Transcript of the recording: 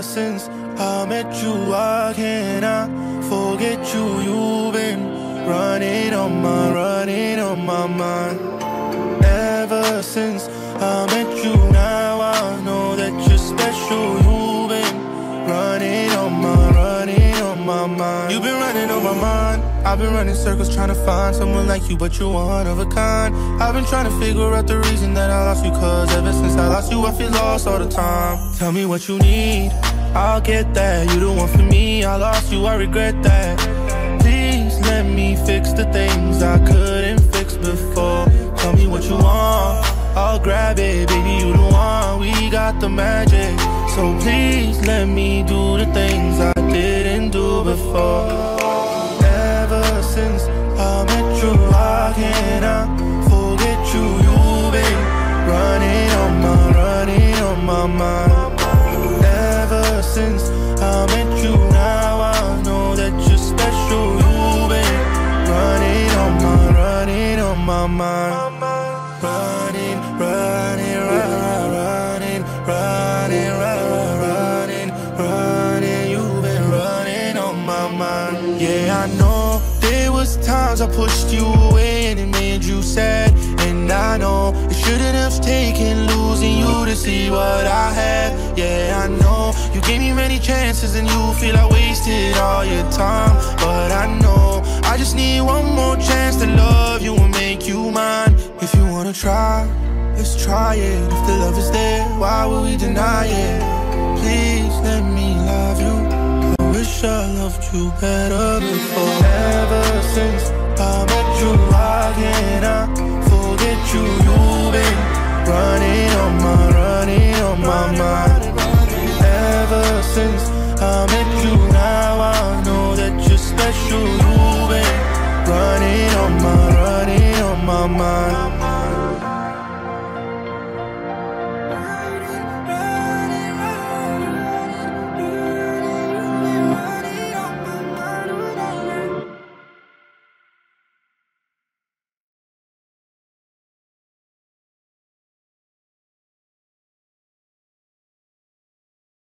Ever since I met you, I cannot forget you. You've been running on my, running on my mind. Ever since I met you, now I know that you're special. You've been running on my, running on my mind. You've been running on my mind. I've been running circles trying to find someone like you, but you're one of a kind. I've been trying to figure out the reason that I lost you, cause ever since I lost you, I feel lost all the time. Tell me what you need, I'll get that. You the one for me, I lost you, I regret that. Please let me fix the things I couldn't fix before. Tell me what you want, I'll grab it, baby, you the one. We got the magic, so please let me do the things I didn't do before ever since I met you. I cannot my mind. Running, running, run, running, running, run, running, running. You've been running on my mind. Yeah, I know there was times I pushed you away and it made you sad. And I know it shouldn't have taken losing you to see what I have. Yeah, I know you gave me many chances and you feel I wasted all you mine. If you wanna try, let's try it. If the love is there, why would we deny it? Please let me love you. I wish I loved you better before. Ever since I met you, I forget you. You've been running on my, running on my mind. Ever since I met you, now I know that you're special. My mind.